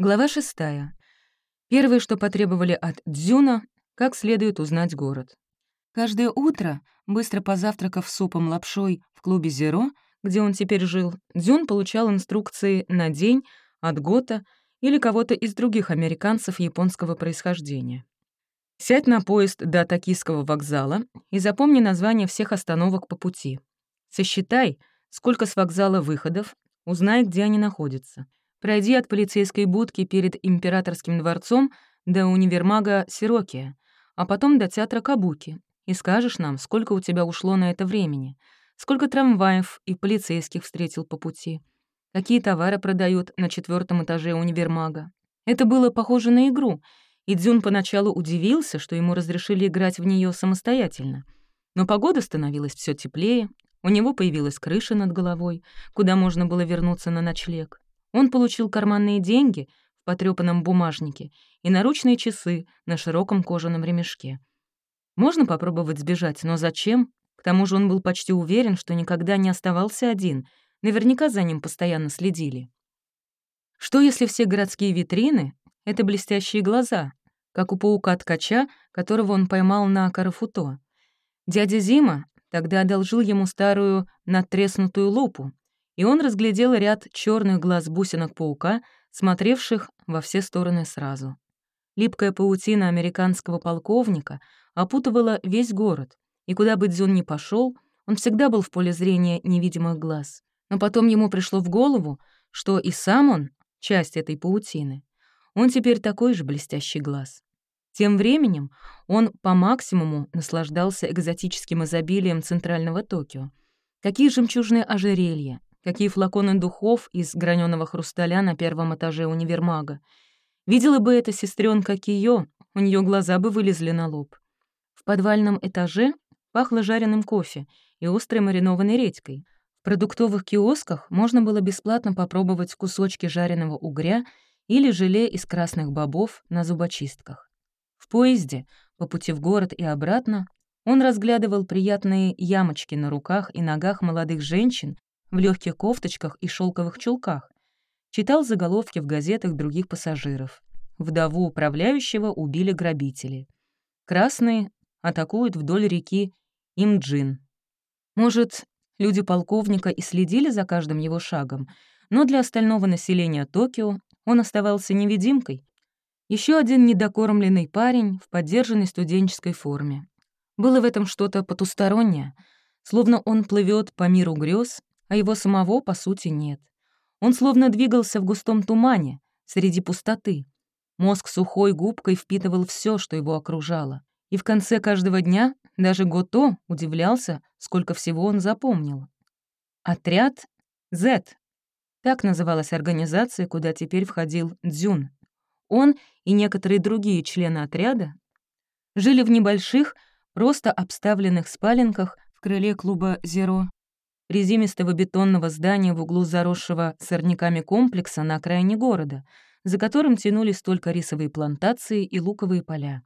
Глава шестая. Первое, что потребовали от Дзюна, как следует узнать город. Каждое утро, быстро позавтракав супом лапшой в клубе «Зеро», где он теперь жил, Дзюн получал инструкции на день от Гота или кого-то из других американцев японского происхождения. Сядь на поезд до Токийского вокзала и запомни название всех остановок по пути. Сосчитай, сколько с вокзала выходов, узнай, где они находятся. Пройди от полицейской будки перед императорским дворцом до универмага Сирокия, а потом до театра Кабуки, и скажешь нам, сколько у тебя ушло на это времени, сколько трамваев и полицейских встретил по пути, какие товары продают на четвертом этаже универмага. Это было похоже на игру, и Дзюн поначалу удивился, что ему разрешили играть в нее самостоятельно. Но погода становилась все теплее, у него появилась крыша над головой, куда можно было вернуться на ночлег. Он получил карманные деньги в потрёпанном бумажнике и наручные часы на широком кожаном ремешке. Можно попробовать сбежать, но зачем? К тому же он был почти уверен, что никогда не оставался один. Наверняка за ним постоянно следили. Что если все городские витрины — это блестящие глаза, как у паука-ткача, которого он поймал на Карафуто? Дядя Зима тогда одолжил ему старую надтреснутую лупу, и он разглядел ряд черных глаз бусинок паука, смотревших во все стороны сразу. Липкая паутина американского полковника опутывала весь город, и куда бы Дзюн ни пошел, он всегда был в поле зрения невидимых глаз. Но потом ему пришло в голову, что и сам он — часть этой паутины. Он теперь такой же блестящий глаз. Тем временем он по максимуму наслаждался экзотическим изобилием центрального Токио. Какие жемчужные ожерелья, какие флаконы духов из граненого хрусталя на первом этаже универмага. Видела бы эта сестренка Кио, у нее глаза бы вылезли на лоб. В подвальном этаже пахло жареным кофе и острой маринованной редькой. В продуктовых киосках можно было бесплатно попробовать кусочки жареного угря или желе из красных бобов на зубочистках. В поезде, по пути в город и обратно, он разглядывал приятные ямочки на руках и ногах молодых женщин, в легких кофточках и шелковых чулках. Читал заголовки в газетах других пассажиров. Вдову управляющего убили грабители. Красные атакуют вдоль реки Имджин. Может, люди полковника и следили за каждым его шагом, но для остального населения Токио он оставался невидимкой. Еще один недокормленный парень в поддержанной студенческой форме. Было в этом что-то потустороннее, словно он плывет по миру грез а его самого, по сути, нет. Он словно двигался в густом тумане, среди пустоты. Мозг сухой губкой впитывал все, что его окружало. И в конце каждого дня даже Гото удивлялся, сколько всего он запомнил. Отряд Z. Так называлась организация, куда теперь входил Дзюн. Он и некоторые другие члены отряда жили в небольших, просто обставленных спаленках в крыле клуба «Зеро», приземистого бетонного здания в углу заросшего сорняками комплекса на окраине города, за которым тянулись только рисовые плантации и луковые поля.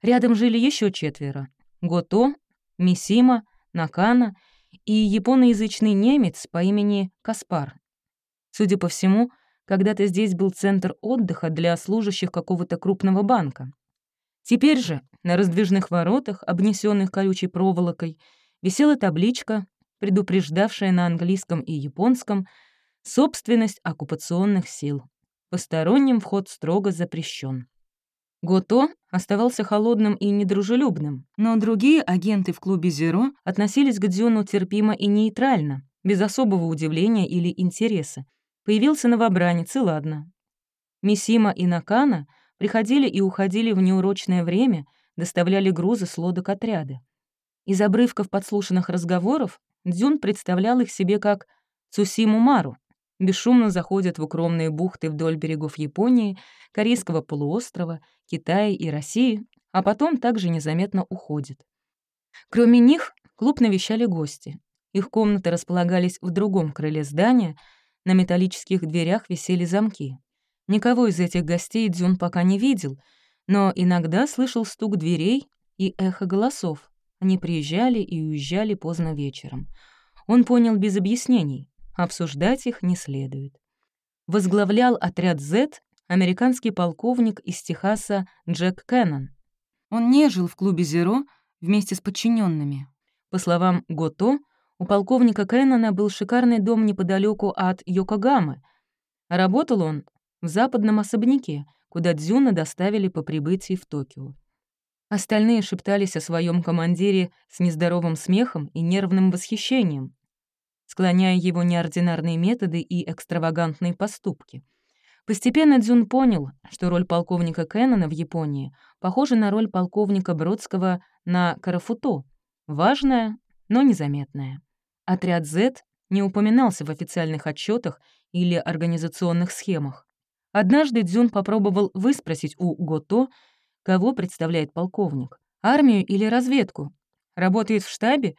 Рядом жили еще четверо — Гото, Мисима, Накана и японоязычный немец по имени Каспар. Судя по всему, когда-то здесь был центр отдыха для служащих какого-то крупного банка. Теперь же на раздвижных воротах, обнесенных колючей проволокой, висела табличка предупреждавшая на английском и японском собственность оккупационных сил. Посторонним вход строго запрещен. Гото оставался холодным и недружелюбным, но другие агенты в клубе «Зеро» относились к Дзюну терпимо и нейтрально, без особого удивления или интереса. Появился новобранец, и ладно. Мисима и Накана приходили и уходили в неурочное время, доставляли грузы с лодок отряда. Из обрывков подслушанных разговоров Дзюн представлял их себе как Цусиму Мару, бесшумно заходят в укромные бухты вдоль берегов Японии, Корейского полуострова, Китая и России, а потом также незаметно уходит. Кроме них, клуб навещали гости. Их комнаты располагались в другом крыле здания, на металлических дверях висели замки. Никого из этих гостей Дзюн пока не видел, но иногда слышал стук дверей и эхо голосов. Они приезжали и уезжали поздно вечером. Он понял без объяснений, обсуждать их не следует. Возглавлял отряд Z американский полковник из Техаса Джек Кеннон. Он не жил в клубе «Зеро» вместе с подчиненными. По словам Гото, у полковника Кеннона был шикарный дом неподалеку от Йокогамы. Работал он в западном особняке, куда Дзюна доставили по прибытии в Токио. Остальные шептались о своем командире с нездоровым смехом и нервным восхищением, склоняя его неординарные методы и экстравагантные поступки. Постепенно Дзюн понял, что роль полковника Кеннона в Японии похожа на роль полковника Бродского на Карафуто, важная, но незаметная. Отряд Z не упоминался в официальных отчетах или организационных схемах. Однажды Дзюн попробовал выспросить у Гото, Кого представляет полковник? Армию или разведку? Работает в штабе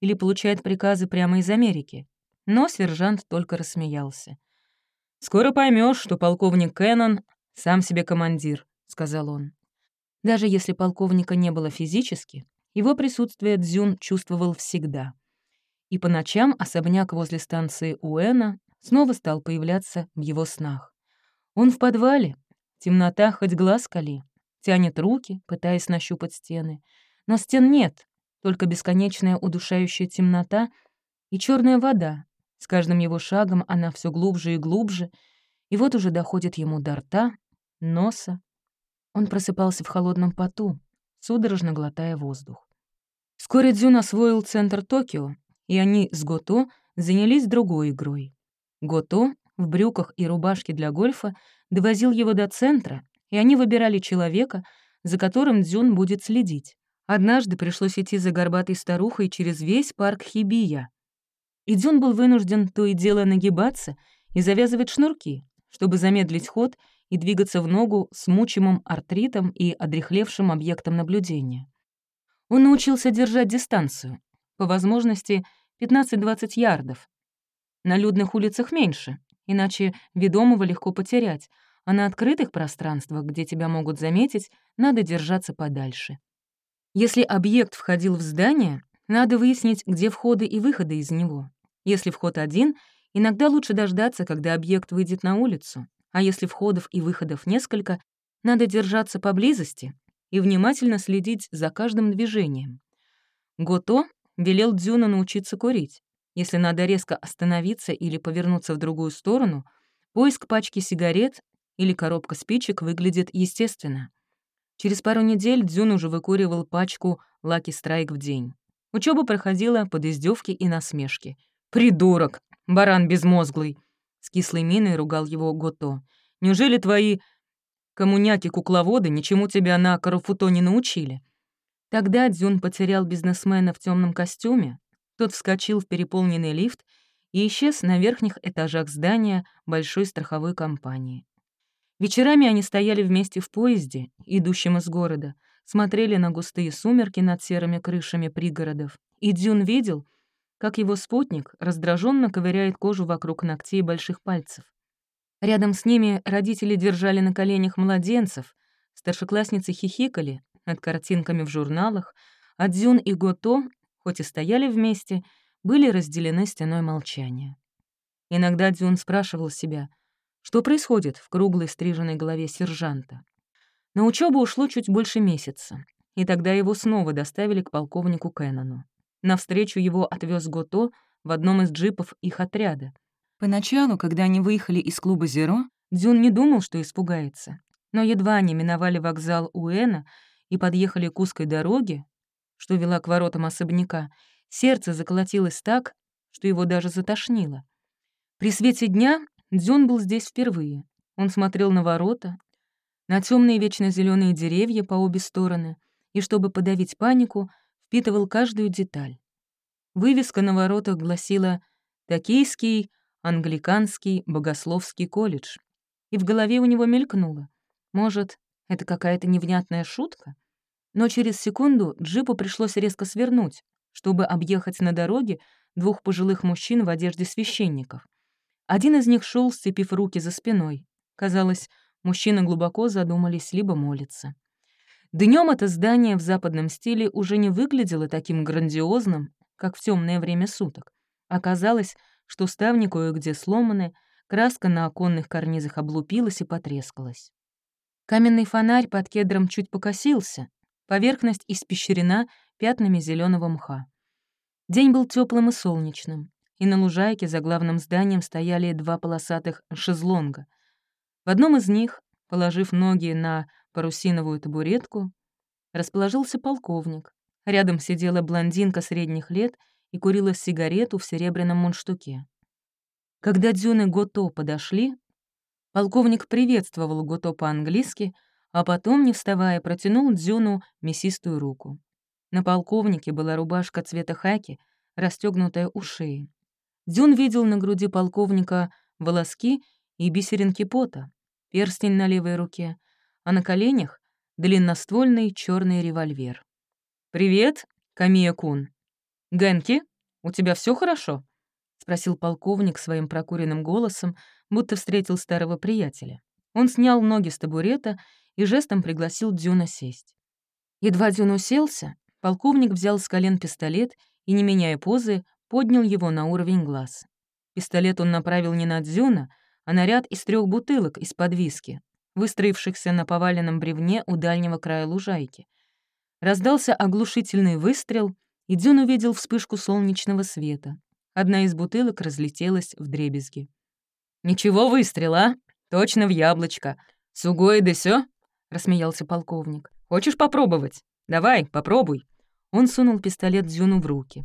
или получает приказы прямо из Америки? Но сержант только рассмеялся. «Скоро поймешь, что полковник Кеннон сам себе командир», — сказал он. Даже если полковника не было физически, его присутствие Дзюн чувствовал всегда. И по ночам особняк возле станции Уэна снова стал появляться в его снах. Он в подвале, темнота хоть глаз кали тянет руки, пытаясь нащупать стены. Но стен нет, только бесконечная удушающая темнота и черная вода. С каждым его шагом она все глубже и глубже, и вот уже доходит ему до рта, носа. Он просыпался в холодном поту, судорожно глотая воздух. Вскоре Дзюн освоил центр Токио, и они с Гото занялись другой игрой. Гото в брюках и рубашке для гольфа довозил его до центра, и они выбирали человека, за которым Дзюн будет следить. Однажды пришлось идти за горбатой старухой через весь парк Хибия. И Дзюн был вынужден то и дело нагибаться и завязывать шнурки, чтобы замедлить ход и двигаться в ногу с мучимым артритом и одрехлевшим объектом наблюдения. Он научился держать дистанцию, по возможности 15-20 ярдов. На людных улицах меньше, иначе ведомого легко потерять, а на открытых пространствах, где тебя могут заметить, надо держаться подальше. Если объект входил в здание, надо выяснить, где входы и выходы из него. Если вход один, иногда лучше дождаться, когда объект выйдет на улицу, а если входов и выходов несколько, надо держаться поблизости и внимательно следить за каждым движением. Гото велел Дзюна научиться курить. Если надо резко остановиться или повернуться в другую сторону, поиск пачки сигарет или коробка спичек выглядит естественно. Через пару недель Дзюн уже выкуривал пачку Лаки Страйк в день. Учеба проходила под издевки и насмешки. «Придурок! Баран безмозглый!» С кислой миной ругал его Гото. «Неужели твои коммуняки-кукловоды ничему тебя на Карафуто не научили?» Тогда Дзюн потерял бизнесмена в темном костюме. Тот вскочил в переполненный лифт и исчез на верхних этажах здания большой страховой компании. Вечерами они стояли вместе в поезде, идущем из города, смотрели на густые сумерки над серыми крышами пригородов, и Дзюн видел, как его спутник раздраженно ковыряет кожу вокруг ногтей больших пальцев. Рядом с ними родители держали на коленях младенцев, старшеклассницы хихикали над картинками в журналах, а Дзюн и Гото, хоть и стояли вместе, были разделены стеной молчания. Иногда Дзюн спрашивал себя — что происходит в круглой стриженной голове сержанта? На учебу ушло чуть больше месяца, и тогда его снова доставили к полковнику Кеннону. Навстречу его отвез Гото в одном из джипов их отряда. Поначалу, когда они выехали из клуба «Зеро», Дзюн не думал, что испугается. Но едва они миновали вокзал Уэна и подъехали к узкой дороге, что вела к воротам особняка, сердце заколотилось так, что его даже затошнило. При свете дня Дзюн был здесь впервые. Он смотрел на ворота, на темные вечно зеленые деревья по обе стороны и, чтобы подавить панику, впитывал каждую деталь. Вывеска на воротах гласила «Токийский англиканский богословский колледж». И в голове у него мелькнуло. Может, это какая-то невнятная шутка? Но через секунду джипу пришлось резко свернуть, чтобы объехать на дороге двух пожилых мужчин в одежде священников. Один из них шел, сцепив руки за спиной. Казалось, мужчины глубоко задумались, либо молятся. Днем это здание в западном стиле уже не выглядело таким грандиозным, как в темное время суток. Оказалось, что ставни кое-где сломаны, краска на оконных карнизах облупилась и потрескалась. Каменный фонарь под кедром чуть покосился, поверхность испещрена пятнами зеленого мха. День был теплым и солнечным, и на лужайке за главным зданием стояли два полосатых шезлонга. В одном из них, положив ноги на парусиновую табуретку, расположился полковник. Рядом сидела блондинка средних лет и курила сигарету в серебряном мундштуке. Когда Дзюн Гото подошли, полковник приветствовал Гото по-английски, а потом, не вставая, протянул Дзюну мясистую руку. На полковнике была рубашка цвета хаки, расстегнутая у шеи. Дзюн видел на груди полковника волоски и бисеринки пота, перстень на левой руке, а на коленях — длинноствольный черный револьвер. «Привет, Камия-кун. Генки, у тебя все хорошо?» — спросил полковник своим прокуренным голосом, будто встретил старого приятеля. Он снял ноги с табурета и жестом пригласил Дзюна сесть. Едва Дзюн уселся, полковник взял с колен пистолет и, не меняя позы, поднял его на уровень глаз. Пистолет он направил не на Дзюна, а на ряд из трех бутылок из-под виски, выстроившихся на поваленном бревне у дальнего края лужайки. Раздался оглушительный выстрел, и Дзюн увидел вспышку солнечного света. Одна из бутылок разлетелась в дребезги. «Ничего выстрела, Точно в яблочко. Сугой да сё?» — рассмеялся полковник. «Хочешь попробовать? Давай, попробуй». Он сунул пистолет Дзюну в руки.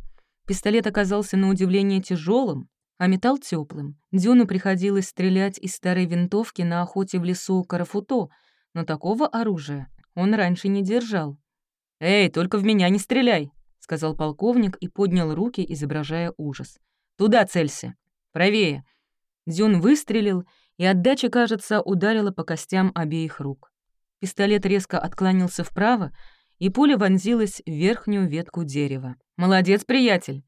Пистолет оказался на удивление тяжелым, а металл теплым. Дзюну приходилось стрелять из старой винтовки на охоте в лесу Карафуто, но такого оружия он раньше не держал. «Эй, только в меня не стреляй!» — сказал полковник и поднял руки, изображая ужас. «Туда целься! Правее!» Дзюн выстрелил, и отдача, кажется, ударила по костям обеих рук. Пистолет резко отклонился вправо, и пуля вонзилась в верхнюю ветку дерева. «Молодец, приятель!»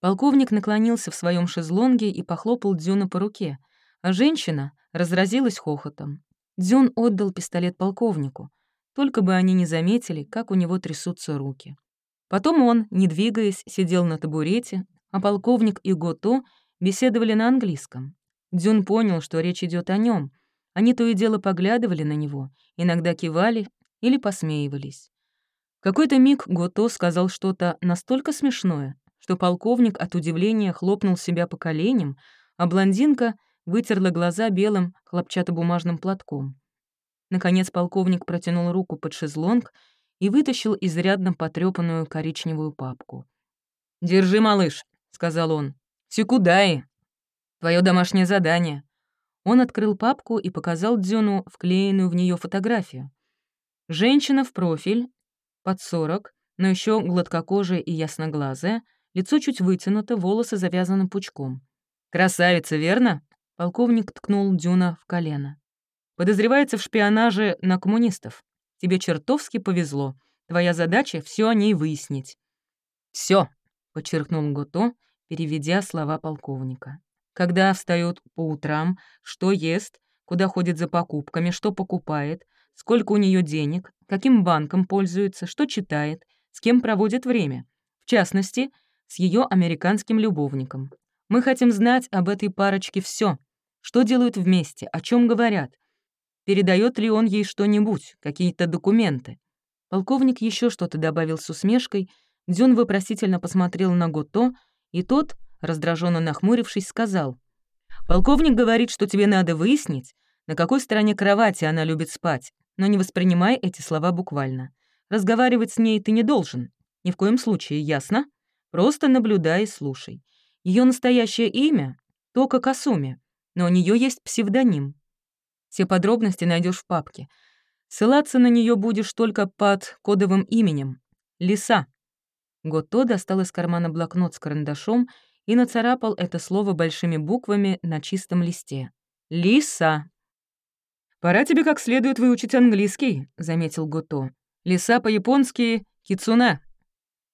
Полковник наклонился в своем шезлонге и похлопал Дзюна по руке, а женщина разразилась хохотом. Дзюн отдал пистолет полковнику, только бы они не заметили, как у него трясутся руки. Потом он, не двигаясь, сидел на табурете, а полковник и Гото беседовали на английском. Дзюн понял, что речь идет о нем. Они то и дело поглядывали на него, иногда кивали или посмеивались. Какой-то миг Гото сказал что-то настолько смешное, что полковник от удивления хлопнул себя по коленям, а блондинка вытерла глаза белым хлопчатобумажным платком. Наконец полковник протянул руку под шезлонг и вытащил изрядно потрёпанную коричневую папку. «Держи, малыш», — сказал он. «Секудаи». Твое домашнее задание». Он открыл папку и показал Дзюну вклеенную в нее фотографию. Женщина в профиль, под сорок, но еще гладкокожая и ясноглазая, лицо чуть вытянуто, волосы завязаны пучком. «Красавица, верно?» — полковник ткнул Дюна в колено. «Подозревается в шпионаже на коммунистов. Тебе чертовски повезло. Твоя задача — все о ней выяснить». Все, подчеркнул Гото, переведя слова полковника когда встает по утрам, что ест, куда ходит за покупками, что покупает, сколько у нее денег, каким банком пользуется, что читает, с кем проводит время. В частности, с ее американским любовником. Мы хотим знать об этой парочке все, что делают вместе, о чем говорят. Передает ли он ей что-нибудь, какие-то документы. Полковник еще что-то добавил с усмешкой, Дзюн вопросительно посмотрел на Гото, и тот, раздраженно нахмурившись, сказал. «Полковник говорит, что тебе надо выяснить, на какой стороне кровати она любит спать, но не воспринимай эти слова буквально. Разговаривать с ней ты не должен. Ни в коем случае, ясно? Просто наблюдай и слушай. Ее настоящее имя — Тока Касуми, но у нее есть псевдоним. Все подробности найдешь в папке. Ссылаться на нее будешь только под кодовым именем — Лиса. Гото достал из кармана блокнот с карандашом и нацарапал это слово большими буквами на чистом листе. «Лиса». «Пора тебе как следует выучить английский», — заметил Гото. «Лиса по-японски — кицуна».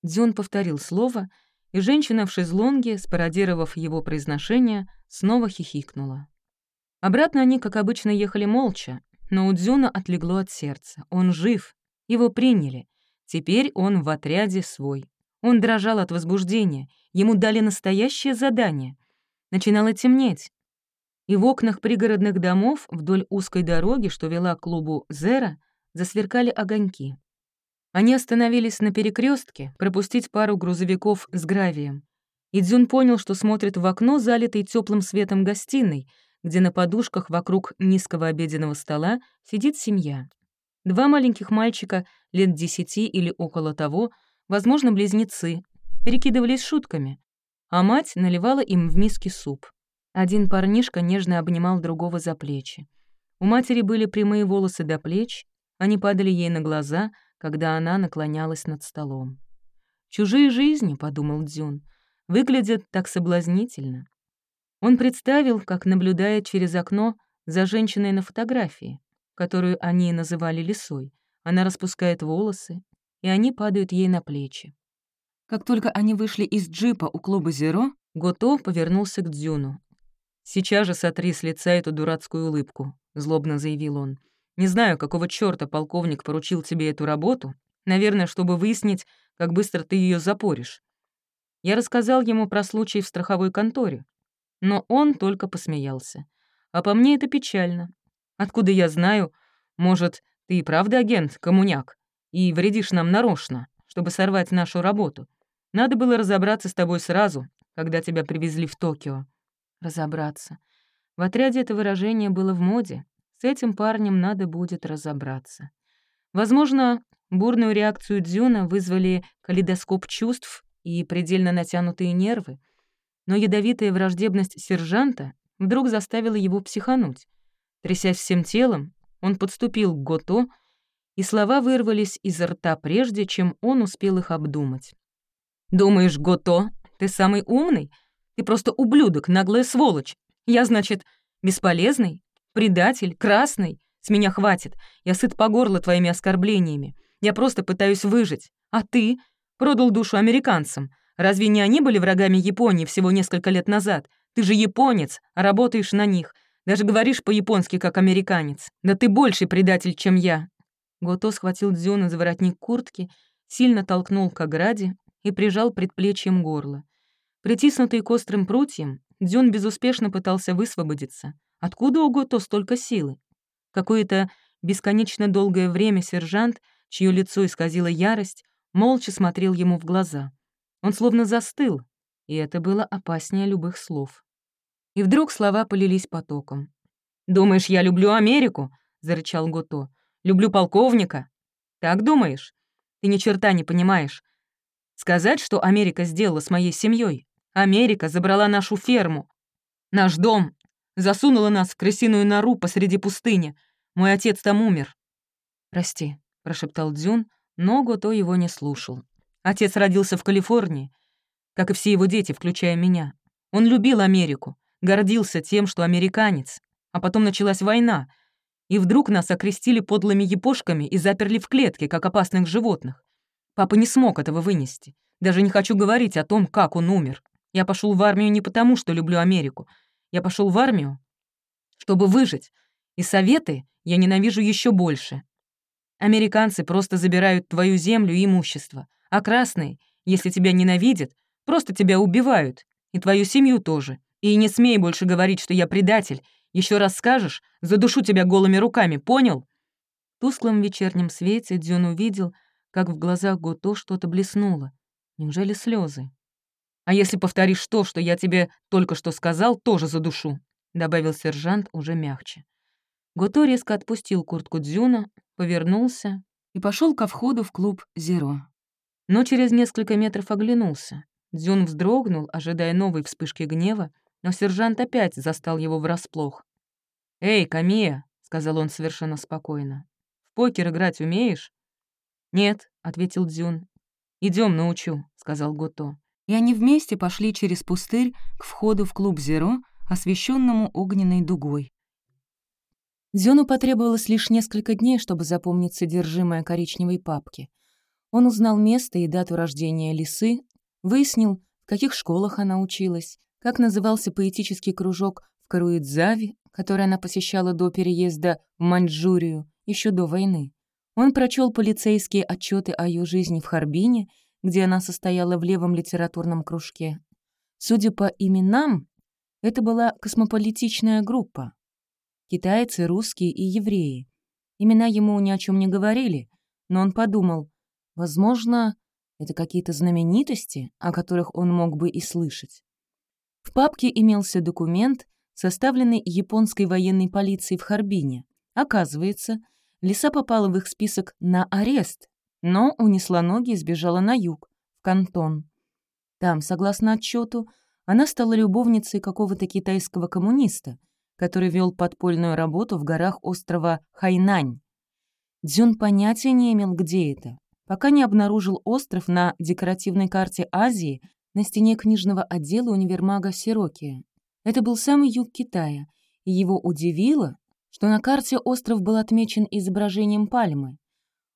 Дзюн повторил слово, и женщина в шезлонге, спародировав его произношение, снова хихикнула. Обратно они, как обычно, ехали молча, но у Дзюна отлегло от сердца. Он жив, его приняли. Теперь он в отряде свой. Он дрожал от возбуждения, ему дали настоящее задание. Начинало темнеть. И в окнах пригородных домов вдоль узкой дороги, что вела к клубу «Зера», засверкали огоньки. Они остановились на перекрестке пропустить пару грузовиков с гравием. И Дзюн понял, что смотрит в окно, залитый теплым светом гостиной, где на подушках вокруг низкого обеденного стола сидит семья. Два маленьких мальчика, лет десяти или около того, возможно, близнецы, перекидывались шутками, а мать наливала им в миски суп. Один парнишка нежно обнимал другого за плечи. У матери были прямые волосы до плеч, они падали ей на глаза, когда она наклонялась над столом. «Чужие жизни», — подумал Дзюн, — «выглядят так соблазнительно». Он представил, как наблюдает через окно за женщиной на фотографии, которую они называли лисой. Она распускает волосы, и они падают ей на плечи. Как только они вышли из джипа у клуба «Зеро», Гото повернулся к Дзюну. «Сейчас же сотри с лица эту дурацкую улыбку», — злобно заявил он. Не знаю, какого чёрта полковник поручил тебе эту работу. Наверное, чтобы выяснить, как быстро ты ее запоришь. Я рассказал ему про случай в страховой конторе, но он только посмеялся. А по мне это печально. Откуда я знаю, может, ты и правда агент, коммуняк, и вредишь нам нарочно, чтобы сорвать нашу работу. Надо было разобраться с тобой сразу, когда тебя привезли в Токио. Разобраться. В отряде это выражение было в моде, с этим парнем надо будет разобраться. Возможно, бурную реакцию Дзюна вызвали калейдоскоп чувств и предельно натянутые нервы, но ядовитая враждебность сержанта вдруг заставила его психануть. Трясясь всем телом, он подступил к Гото, и слова вырвались из рта прежде, чем он успел их обдумать. «Думаешь, Гото, ты самый умный? Ты просто ублюдок, наглая сволочь. Я, значит, бесполезный? Предатель, красный. С меня хватит. Я сыт по горло твоими оскорблениями. Я просто пытаюсь выжить. А ты? Продал душу американцам. Разве не они были врагами Японии всего несколько лет назад? Ты же японец, а работаешь на них. Даже говоришь по-японски, как американец. Да ты больше предатель, чем я». Гото схватил Дзюна за воротник куртки, сильно толкнул к ограде и прижал предплечьем горло. Притиснутый к острым прутьям, Дзюн безуспешно пытался высвободиться. Откуда у Гото столько силы? Какое-то бесконечно долгое время сержант, чье лицо исказило ярость, молча смотрел ему в глаза. Он словно застыл, и это было опаснее любых слов. И вдруг слова полились потоком. «Думаешь, я люблю Америку?» — зарычал Гото. «Люблю полковника?» «Так думаешь? Ты ни черта не понимаешь. Сказать, что Америка сделала с моей семьей? Америка забрала нашу ферму, наш дом, Засунула нас в крысиную нору посреди пустыни. Мой отец там умер». «Прости», — прошептал Дзюн, но Гото его не слушал. Отец родился в Калифорнии, как и все его дети, включая меня. Он любил Америку, гордился тем, что американец. А потом началась война, и вдруг нас окрестили подлыми епошками и заперли в клетке, как опасных животных. Папа не смог этого вынести. Даже не хочу говорить о том, как он умер. Я пошел в армию не потому, что люблю Америку, я пошел в армию, чтобы выжить, и советы я ненавижу еще больше. Американцы просто забирают твою землю и имущество, а красные, если тебя ненавидят, просто тебя убивают, и твою семью тоже. И не смей больше говорить, что я предатель. Еще раз скажешь, задушу тебя голыми руками, понял?» В тусклом вечернем свете Дзюн увидел, как в глазах Гото что-то блеснуло. Неужели слезы? А если повторишь то, что я тебе только что сказал, тоже задушу», — добавил сержант уже мягче. Гото резко отпустил куртку Дзюна, повернулся и пошел ко входу в клуб «Зеро». Но через несколько метров оглянулся. Дзюн вздрогнул, ожидая новой вспышки гнева, но сержант опять застал его врасплох. «Эй, Камия!» — сказал он совершенно спокойно. «В покер играть умеешь?» «Нет», — ответил Дзюн. Идем научу», — сказал Гото и они вместе пошли через пустырь к входу в клуб «Зеро», освещенному огненной дугой. Зёну потребовалось лишь несколько дней, чтобы запомнить содержимое коричневой папки. Он узнал место и дату рождения лисы, выяснил, в каких школах она училась, как назывался поэтический кружок в Каруидзаве, который она посещала до переезда в Маньчжурию, еще до войны. Он прочел полицейские отчеты о ее жизни в Харбине где она состояла в левом литературном кружке. Судя по именам, Это была космополитичная группа. Китайцы, русские и евреи. Имена ему ни о чем не говорили, но он подумал, возможно, это какие-то знаменитости, о которых он мог бы и слышать. В папке имелся документ, составленный японской военной полицией в Харбине. Оказывается, Лиса попала в их список на арест, но унесла ноги и сбежала на юг, в Кантон. Там, согласно отчету, она стала любовницей какого-то китайского коммуниста, который вел подпольную работу в горах острова Хайнань. Дзюн понятия не имел, где это, пока не обнаружил остров на декоративной карте Азии на стене книжного отдела универмага Сирокия. Это был самый юг Китая, и его удивило, что на карте остров был отмечен изображением пальмы.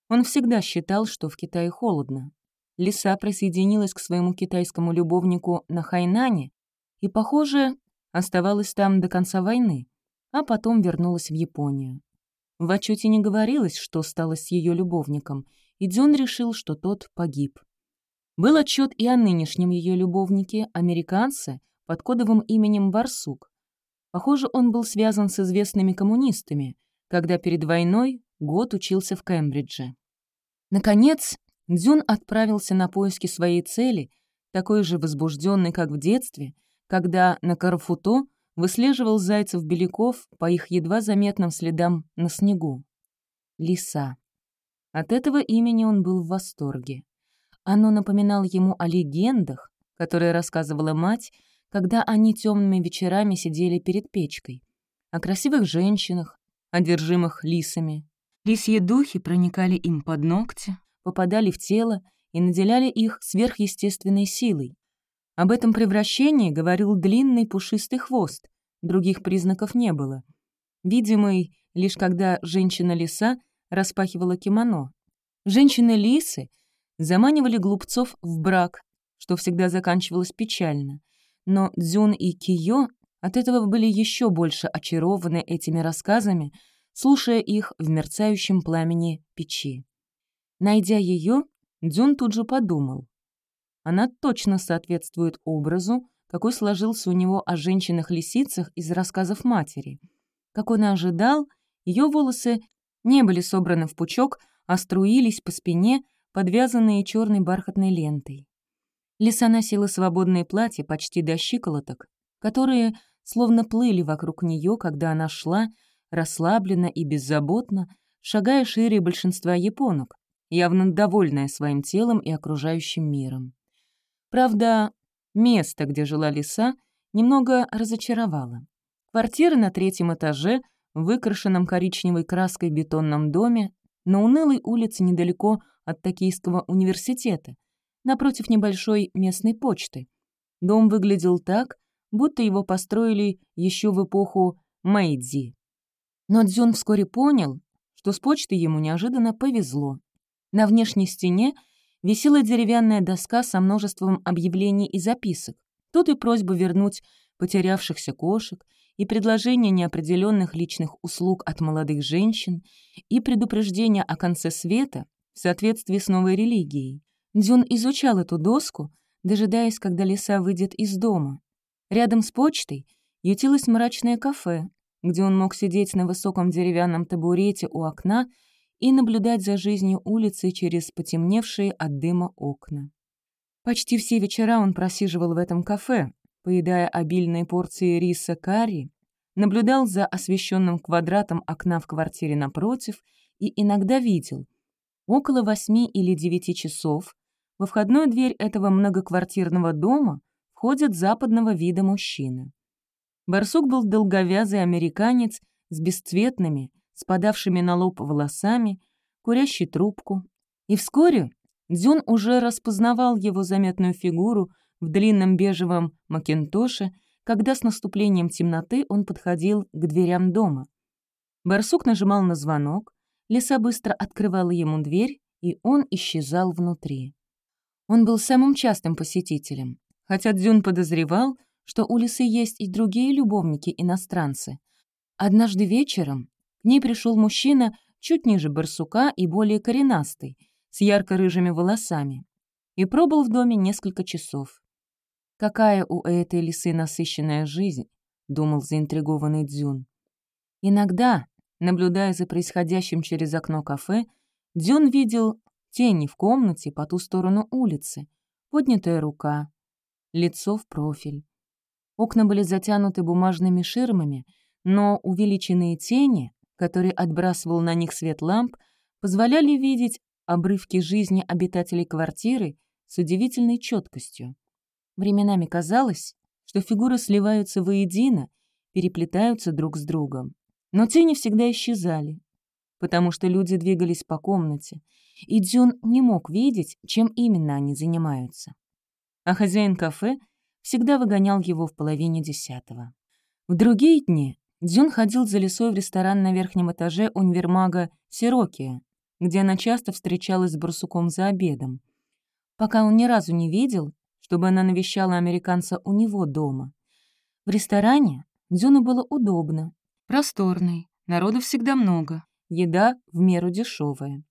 Он всегда считал, что в Китае холодно. Лиса присоединилась к своему китайскому любовнику на Хайнане и, похоже, оставалась там до конца войны, а потом вернулась в Японию. В отчете не говорилось, что стало с ее любовником, и Дзюн решил, что тот погиб. Был отчет и о нынешнем ее любовнике, американце, под кодовым именем Барсук. Похоже, он был связан с известными коммунистами, когда перед войной год учился в Кембридже. Наконец, Дзюн отправился на поиски своей цели, такой же возбужденный, как в детстве, когда на Карфуто выслеживал зайцев-беляков по их едва заметным следам на снегу. Лиса. От этого имени он был в восторге. Оно напоминало ему о легендах, которые рассказывала мать, когда они темными вечерами сидели перед печкой, о красивых женщинах, одержимых лисами. Лисьи духи проникали им под ногти, попадали в тело и наделяли их сверхъестественной силой. Об этом превращении говорил длинный пушистый хвост, других признаков не было. Видимый лишь когда женщина-лиса распахивала кимоно. Женщины-лисы заманивали глупцов в брак, что всегда заканчивалось печально. Но Дзюн и Киё от этого были еще больше очарованы этими рассказами, слушая их в мерцающем пламени печи. Найдя ее, Дзюн тут же подумал. Она точно соответствует образу, какой сложился у него о женщинах-лисицах из рассказов матери. Как он и ожидал, ее волосы не были собраны в пучок, а струились по спине, подвязанные черной бархатной лентой. Лиса носила свободные платья почти до щиколоток, которые словно плыли вокруг нее, когда она шла, расслабленно и беззаботно, шагая шире большинства японок, явно довольная своим телом и окружающим миром. Правда, место, где жила лиса, немного разочаровало. Квартира на третьем этаже, в выкрашенном коричневой краской бетонном доме, на унылой улице недалеко от Токийского университета, напротив небольшой местной почты. Дом выглядел так, будто его построили еще в эпоху Мэйдзи. Но Дзюн вскоре понял, что с почтой ему неожиданно повезло. На внешней стене висела деревянная доска со множеством объявлений и записок. Тут и просьба вернуть потерявшихся кошек, и предложение неопределенных личных услуг от молодых женщин, и предупреждение о конце света в соответствии с новой религией. Дзюн изучал эту доску, дожидаясь, когда лиса выйдет из дома. Рядом с почтой ютилось мрачное кафе, где он мог сидеть на высоком деревянном табурете у окна и наблюдать за жизнью улицы через потемневшие от дыма окна. Почти все вечера он просиживал в этом кафе, поедая обильные порции риса карри, наблюдал за освещенным квадратом окна в квартире напротив и иногда видел. Около восьми или девяти часов во входную дверь этого многоквартирного дома входит западного вида мужчина. Барсук был долговязый американец с бесцветными, спадавшими на лоб волосами, курящий трубку. И вскоре Дзюн уже распознавал его заметную фигуру в длинном бежевом макинтоше, когда с наступлением темноты он подходил к дверям дома. Барсук нажимал на звонок, лиса быстро открывала ему дверь, и он исчезал внутри. Он был самым частым посетителем, хотя Дзюн подозревал, что у лисы есть и другие любовники-иностранцы. Однажды вечером к ней пришел мужчина чуть ниже барсука и более коренастый, с ярко-рыжими волосами, и пробыл в доме несколько часов. Какая у этой лисы насыщенная жизнь, — думал заинтригованный Дзюн. Иногда, наблюдая за происходящим через окно кафе, Дзюн видел тени в комнате по ту сторону улицы, поднятая рука, лицо в профиль. Окна были затянуты бумажными ширмами, но увеличенные тени, которые отбрасывал на них свет ламп, позволяли видеть обрывки жизни обитателей квартиры с удивительной четкостью. Временами казалось, что фигуры сливаются воедино, переплетаются друг с другом. Но тени всегда исчезали, потому что люди двигались по комнате, и Дзюн не мог видеть, чем именно они занимаются. А хозяин кафе всегда выгонял его в половине десятого. В другие дни Дзюн ходил за лесой в ресторан на верхнем этаже универмага «Сирокия», где она часто встречалась с барсуком за обедом, пока он ни разу не видел, чтобы она навещала американца у него дома. В ресторане Дзюну было удобно, просторный, народу всегда много, еда в меру дешевая.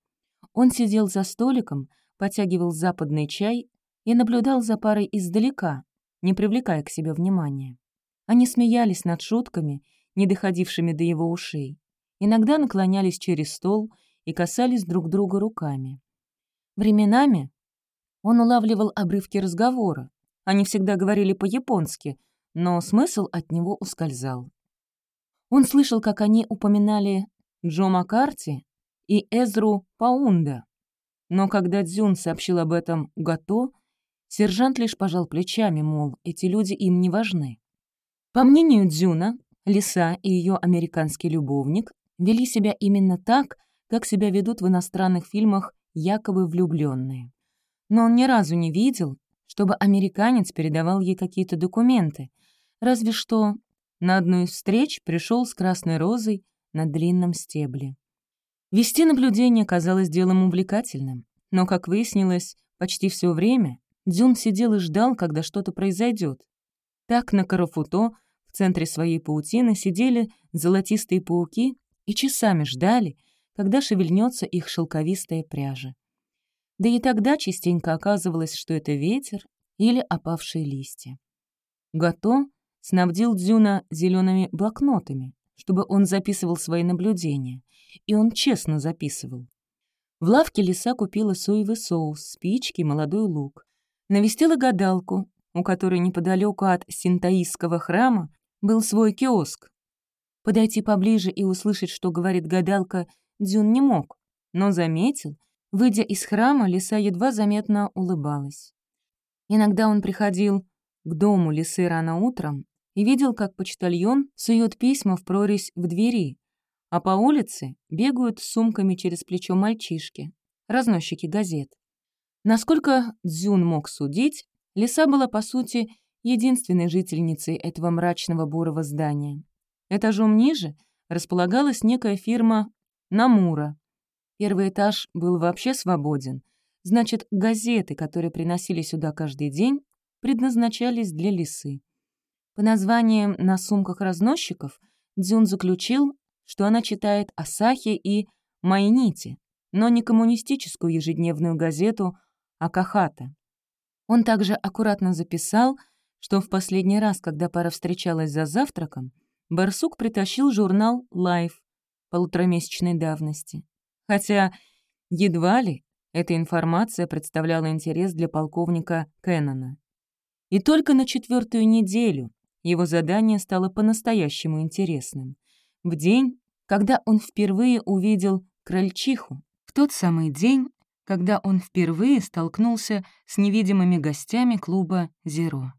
Он сидел за столиком, потягивал западный чай и наблюдал за парой издалека, не привлекая к себе внимания. Они смеялись над шутками, не доходившими до его ушей. Иногда наклонялись через стол и касались друг друга руками. Временами он улавливал обрывки разговора. Они всегда говорили по-японски, но смысл от него ускользал. Он слышал, как они упоминали Джо Маккарти и Эзру Паунда. Но когда Дзюн сообщил об этом Гато, сержант лишь пожал плечами, мол, эти люди им не важны. По мнению Дзюна, Лиса и ее американский любовник вели себя именно так, как себя ведут в иностранных фильмах якобы влюбленные. Но он ни разу не видел, чтобы американец передавал ей какие-то документы, разве что на одну из встреч пришел с красной розой на длинном стебле. Вести наблюдение казалось делом увлекательным, но, как выяснилось, почти все время Дзюн сидел и ждал, когда что-то произойдет. Так на Карафуто в центре своей паутины сидели золотистые пауки и часами ждали, когда шевельнется их шелковистая пряжа. Да и тогда частенько оказывалось, что это ветер или опавшие листья. Гато снабдил Дзюна зелеными блокнотами, чтобы он записывал свои наблюдения, и он честно записывал. В лавке лиса купила соевый соус, спички, молодой лук. Навестила гадалку, у которой неподалеку от синтаистского храма был свой киоск. Подойти поближе и услышать, что говорит гадалка, Дзюн не мог, но заметил, выйдя из храма, лиса едва заметно улыбалась. Иногда он приходил к дому лисы рано утром и видел, как почтальон сует письма в прорезь в двери, а по улице бегают с сумками через плечо мальчишки, разносчики газет. Насколько Дзюн мог судить, лиса была, по сути, единственной жительницей этого мрачного бурого здания. Этажом ниже располагалась некая фирма «Намура». Первый этаж был вообще свободен, значит, газеты, которые приносили сюда каждый день, предназначались для лисы. По названиям на сумках разносчиков Дзюн заключил, что она читает Асахи и Майнити, но не коммунистическую ежедневную газету Акахата. Он также аккуратно записал, что в последний раз, когда пара встречалась за завтраком, Барсук притащил журнал «Лайф» полуторамесячной давности. Хотя едва ли эта информация представляла интерес для полковника Кеннона. И только на четвертую неделю его задание стало по-настоящему интересным. В день, когда он впервые увидел крольчиху, в тот самый день, когда он впервые столкнулся с невидимыми гостями клуба «Зеро».